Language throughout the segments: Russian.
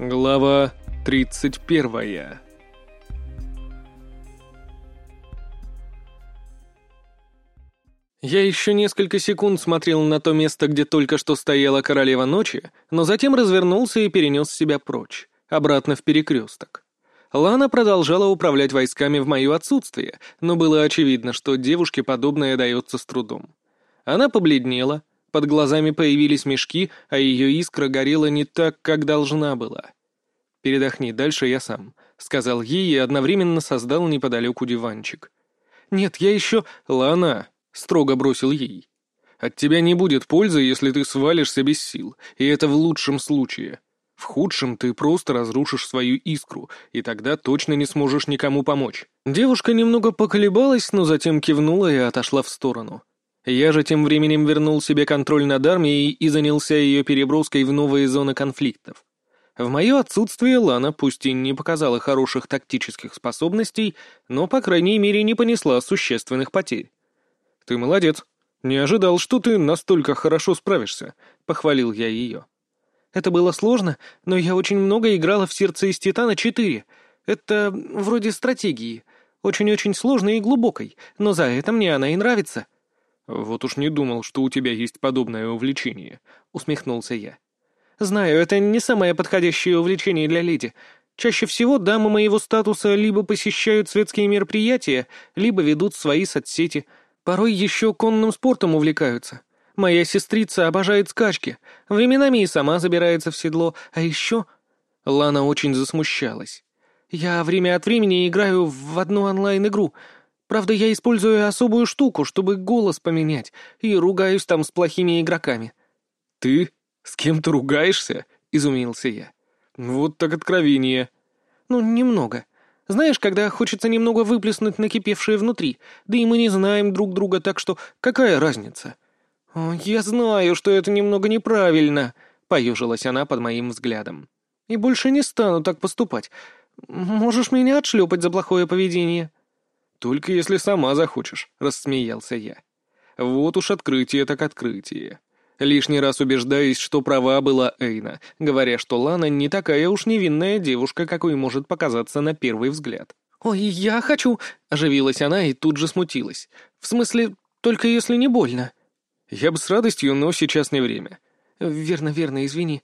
Глава 31 Я еще несколько секунд смотрел на то место, где только что стояла королева ночи, но затем развернулся и перенес себя прочь, обратно в перекресток. Лана продолжала управлять войсками в мое отсутствие, но было очевидно, что девушке подобное дается с трудом. Она побледнела, под глазами появились мешки, а ее искра горела не так, как должна была. «Передохни, дальше я сам», — сказал ей и одновременно создал неподалеку диванчик. «Нет, я еще...» «Лана», — строго бросил ей. «От тебя не будет пользы, если ты свалишься без сил, и это в лучшем случае. В худшем ты просто разрушишь свою искру, и тогда точно не сможешь никому помочь». Девушка немного поколебалась, но затем кивнула и отошла в сторону. Я же тем временем вернул себе контроль над армией и занялся ее переброской в новые зоны конфликтов. В мое отсутствие Лана пусть и не показала хороших тактических способностей, но, по крайней мере, не понесла существенных потерь. «Ты молодец. Не ожидал, что ты настолько хорошо справишься», — похвалил я ее. «Это было сложно, но я очень много играла в «Сердце из Титана 4». Это вроде стратегии. Очень-очень сложной и глубокой, но за это мне она и нравится». «Вот уж не думал, что у тебя есть подобное увлечение», — усмехнулся я. «Знаю, это не самое подходящее увлечение для леди. Чаще всего дамы моего статуса либо посещают светские мероприятия, либо ведут свои соцсети. Порой еще конным спортом увлекаются. Моя сестрица обожает скачки, временами и сама забирается в седло, а еще...» Лана очень засмущалась. «Я время от времени играю в одну онлайн-игру — Правда, я использую особую штуку, чтобы голос поменять, и ругаюсь там с плохими игроками». «Ты? С кем ты ругаешься?» — изумился я. «Вот так откровение». «Ну, немного. Знаешь, когда хочется немного выплеснуть накипевшее внутри, да и мы не знаем друг друга, так что какая разница?» «О, я знаю, что это немного неправильно», — поежилась она под моим взглядом. «И больше не стану так поступать. Можешь меня отшлепать за плохое поведение?» «Только если сама захочешь», — рассмеялся я. «Вот уж открытие так открытие. Лишний раз убеждаюсь, что права была Эйна, говоря, что Лана не такая уж невинная девушка, какой может показаться на первый взгляд». «Ой, я хочу!» — оживилась она и тут же смутилась. «В смысле, только если не больно». «Я бы с радостью, но сейчас не время». «Верно, верно, извини».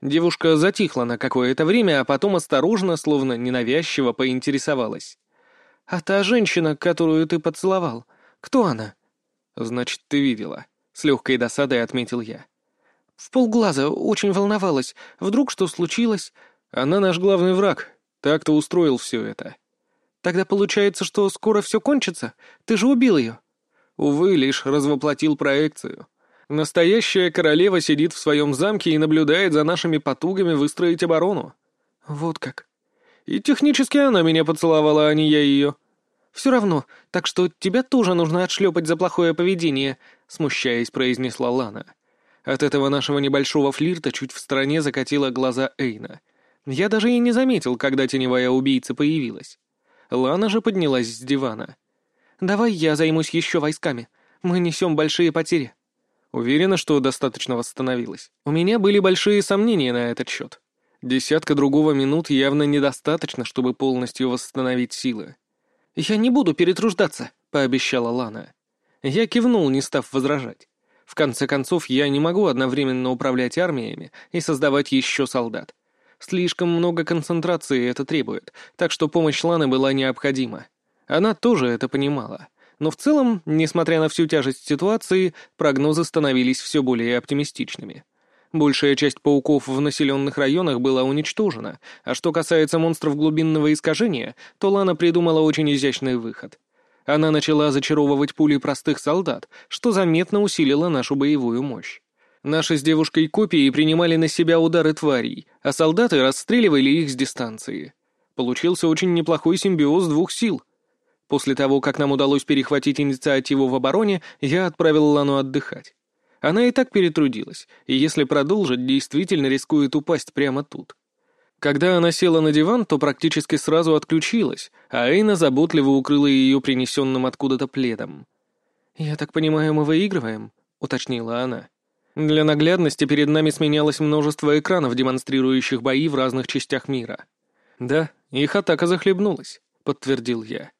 Девушка затихла на какое-то время, а потом осторожно, словно ненавязчиво, поинтересовалась. «А та женщина, которую ты поцеловал, кто она?» «Значит, ты видела», — с легкой досадой отметил я. «В полглаза, очень волновалась. Вдруг что случилось?» «Она наш главный враг. Так-то устроил все это». «Тогда получается, что скоро все кончится? Ты же убил ее?» «Увы, лишь развоплотил проекцию. Настоящая королева сидит в своем замке и наблюдает за нашими потугами выстроить оборону». «Вот как. И технически она меня поцеловала, а не я ее. «Все равно, так что тебя тоже нужно отшлепать за плохое поведение», — смущаясь, произнесла Лана. От этого нашего небольшого флирта чуть в стороне закатила глаза Эйна. Я даже и не заметил, когда теневая убийца появилась. Лана же поднялась с дивана. «Давай я займусь еще войсками. Мы несем большие потери». Уверена, что достаточно восстановилась. У меня были большие сомнения на этот счет. Десятка другого минут явно недостаточно, чтобы полностью восстановить силы. «Я не буду перетруждаться», — пообещала Лана. Я кивнул, не став возражать. В конце концов, я не могу одновременно управлять армиями и создавать еще солдат. Слишком много концентрации это требует, так что помощь Ланы была необходима. Она тоже это понимала. Но в целом, несмотря на всю тяжесть ситуации, прогнозы становились все более оптимистичными. Большая часть пауков в населенных районах была уничтожена, а что касается монстров глубинного искажения, то Лана придумала очень изящный выход. Она начала зачаровывать пули простых солдат, что заметно усилило нашу боевую мощь. Наши с девушкой копии принимали на себя удары тварей, а солдаты расстреливали их с дистанции. Получился очень неплохой симбиоз двух сил. После того, как нам удалось перехватить инициативу в обороне, я отправил Лану отдыхать. Она и так перетрудилась, и если продолжит, действительно рискует упасть прямо тут. Когда она села на диван, то практически сразу отключилась, а Эйна заботливо укрыла ее принесенным откуда-то пледом. «Я так понимаю, мы выигрываем?» — уточнила она. Для наглядности перед нами сменялось множество экранов, демонстрирующих бои в разных частях мира. «Да, их атака захлебнулась», — подтвердил я.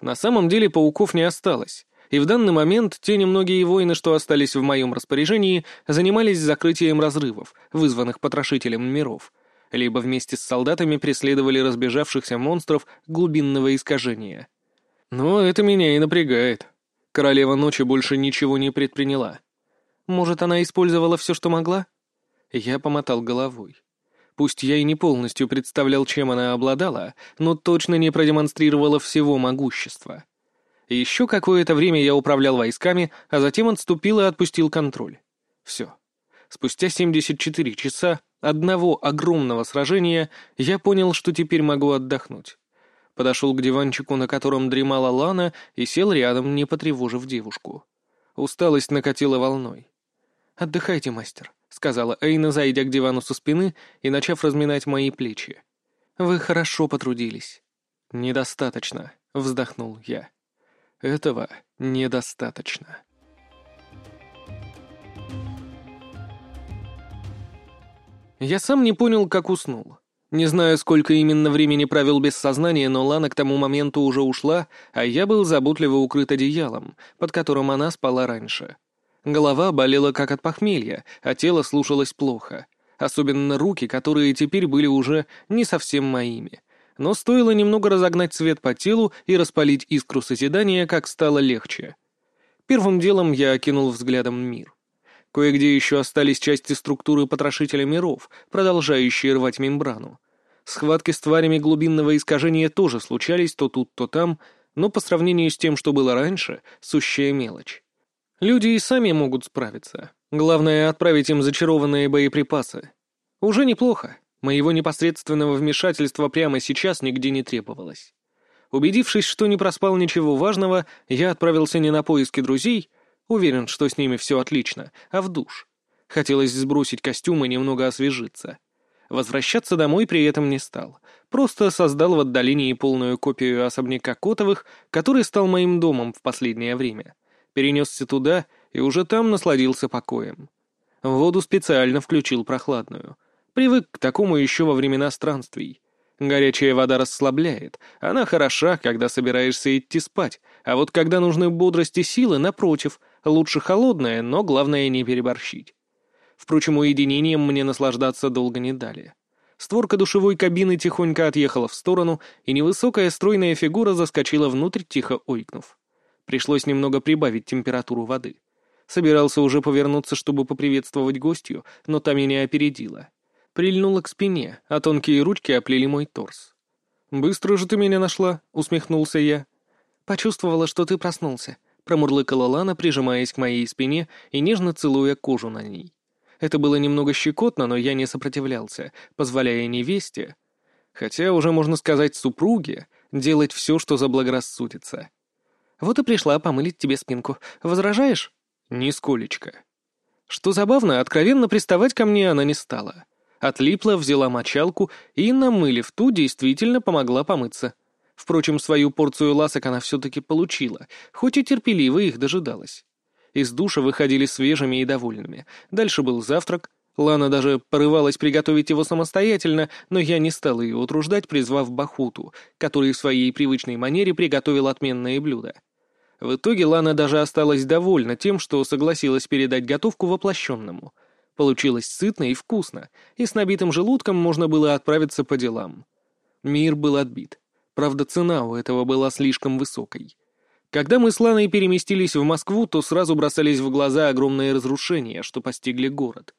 «На самом деле пауков не осталось, и в данный момент те немногие воины, что остались в моем распоряжении, занимались закрытием разрывов, вызванных потрошителем миров, либо вместе с солдатами преследовали разбежавшихся монстров глубинного искажения. Но это меня и напрягает. Королева ночи больше ничего не предприняла. Может, она использовала все, что могла? Я помотал головой. Пусть я и не полностью представлял, чем она обладала, но точно не продемонстрировала всего могущества. Еще какое-то время я управлял войсками, а затем отступил и отпустил контроль. Все. Спустя 74 часа одного огромного сражения я понял, что теперь могу отдохнуть. Подошел к диванчику, на котором дремала Лана, и сел рядом, не потревожив девушку. Усталость накатила волной. «Отдыхайте, мастер», — сказала Эйна, зайдя к дивану со спины и начав разминать мои плечи. «Вы хорошо потрудились». «Недостаточно», — вздохнул я. «Этого недостаточно». Я сам не понял, как уснул. Не знаю, сколько именно времени провел без сознания, но Лана к тому моменту уже ушла, а я был заботливо укрыт одеялом, под которым она спала раньше. Голова болела как от похмелья, а тело слушалось плохо. Особенно руки, которые теперь были уже не совсем моими. Но стоило немного разогнать свет по телу и распалить искру созидания, как стало легче. Первым делом я окинул взглядом мир. Кое-где еще остались части структуры потрошителя миров, продолжающие рвать мембрану. Схватки с тварями глубинного искажения тоже случались то тут, то там, но по сравнению с тем, что было раньше, сущая мелочь. Люди и сами могут справиться. Главное — отправить им зачарованные боеприпасы. Уже неплохо. Моего непосредственного вмешательства прямо сейчас нигде не требовалось. Убедившись, что не проспал ничего важного, я отправился не на поиски друзей, уверен, что с ними все отлично, а в душ. Хотелось сбросить костюм и немного освежиться. Возвращаться домой при этом не стал. Просто создал в отдалении полную копию особняка Котовых, который стал моим домом в последнее время перенесся туда и уже там насладился покоем. Воду специально включил прохладную. Привык к такому еще во времена странствий. Горячая вода расслабляет, она хороша, когда собираешься идти спать, а вот когда нужны бодрость и силы, напротив, лучше холодная, но главное не переборщить. Впрочем, уединением мне наслаждаться долго не дали. Створка душевой кабины тихонько отъехала в сторону, и невысокая стройная фигура заскочила внутрь, тихо ойкнув. Пришлось немного прибавить температуру воды. Собирался уже повернуться, чтобы поприветствовать гостью, но та меня опередила. Прильнула к спине, а тонкие ручки оплели мой торс. «Быстро же ты меня нашла», — усмехнулся я. «Почувствовала, что ты проснулся», — промурлыкала Лана, прижимаясь к моей спине и нежно целуя кожу на ней. Это было немного щекотно, но я не сопротивлялся, позволяя невесте, хотя уже можно сказать супруге, делать все, что заблагорассудится. Вот и пришла помылить тебе спинку. Возражаешь?» «Нисколечко». Что забавно, откровенно приставать ко мне она не стала. Отлипла, взяла мочалку и, намылив ту, действительно помогла помыться. Впрочем, свою порцию ласок она все-таки получила, хоть и терпеливо их дожидалась. Из душа выходили свежими и довольными. Дальше был завтрак. Лана даже порывалась приготовить его самостоятельно, но я не стал ее утруждать, призвав Бахуту, который в своей привычной манере приготовил отменные блюда. В итоге Лана даже осталась довольна тем, что согласилась передать готовку воплощенному. Получилось сытно и вкусно, и с набитым желудком можно было отправиться по делам. Мир был отбит. Правда, цена у этого была слишком высокой. Когда мы с Ланой переместились в Москву, то сразу бросались в глаза огромные разрушения, что постигли город.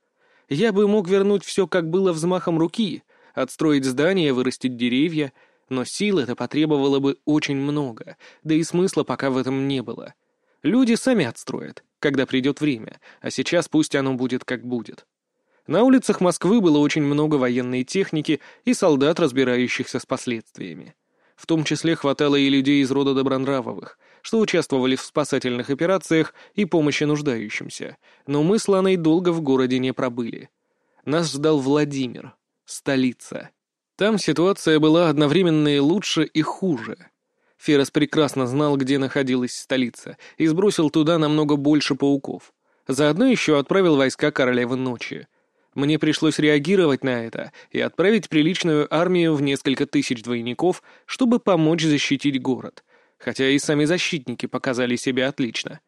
Я бы мог вернуть все, как было взмахом руки, отстроить здания, вырастить деревья — но сил это потребовало бы очень много, да и смысла пока в этом не было. Люди сами отстроят, когда придет время, а сейчас пусть оно будет как будет. На улицах Москвы было очень много военной техники и солдат, разбирающихся с последствиями. В том числе хватало и людей из рода Добронравовых, что участвовали в спасательных операциях и помощи нуждающимся, но мы с Ланой долго в городе не пробыли. Нас ждал Владимир, столица. Там ситуация была одновременно и лучше, и хуже. Ферос прекрасно знал, где находилась столица, и сбросил туда намного больше пауков. Заодно еще отправил войска королевы ночи. Мне пришлось реагировать на это и отправить приличную армию в несколько тысяч двойников, чтобы помочь защитить город, хотя и сами защитники показали себя отлично.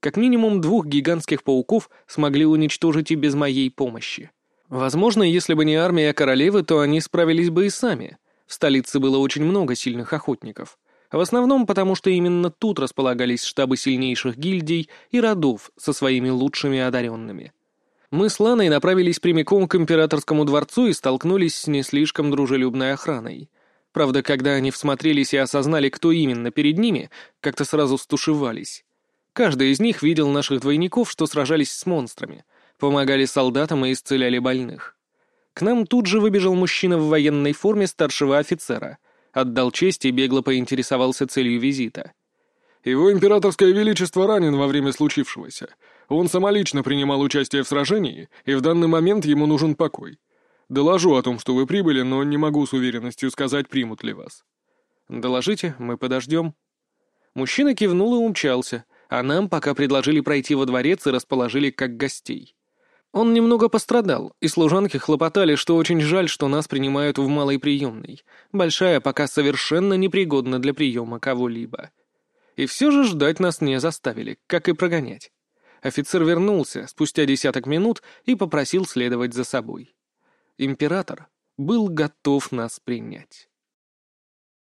Как минимум двух гигантских пауков смогли уничтожить и без моей помощи. Возможно, если бы не армия королевы, то они справились бы и сами. В столице было очень много сильных охотников. В основном потому, что именно тут располагались штабы сильнейших гильдий и родов со своими лучшими одаренными. Мы с Ланой направились прямиком к императорскому дворцу и столкнулись с не слишком дружелюбной охраной. Правда, когда они всмотрелись и осознали, кто именно перед ними, как-то сразу стушевались. Каждый из них видел наших двойников, что сражались с монстрами, помогали солдатам и исцеляли больных. К нам тут же выбежал мужчина в военной форме старшего офицера — Отдал честь и бегло поинтересовался целью визита. «Его императорское величество ранен во время случившегося. Он самолично принимал участие в сражении, и в данный момент ему нужен покой. Доложу о том, что вы прибыли, но не могу с уверенностью сказать, примут ли вас». «Доложите, мы подождем». Мужчина кивнул и умчался, а нам пока предложили пройти во дворец и расположили как гостей. Он немного пострадал, и служанки хлопотали, что очень жаль, что нас принимают в малой приемной. Большая пока совершенно непригодна для приема кого-либо. И все же ждать нас не заставили, как и прогонять. Офицер вернулся спустя десяток минут и попросил следовать за собой. Император был готов нас принять.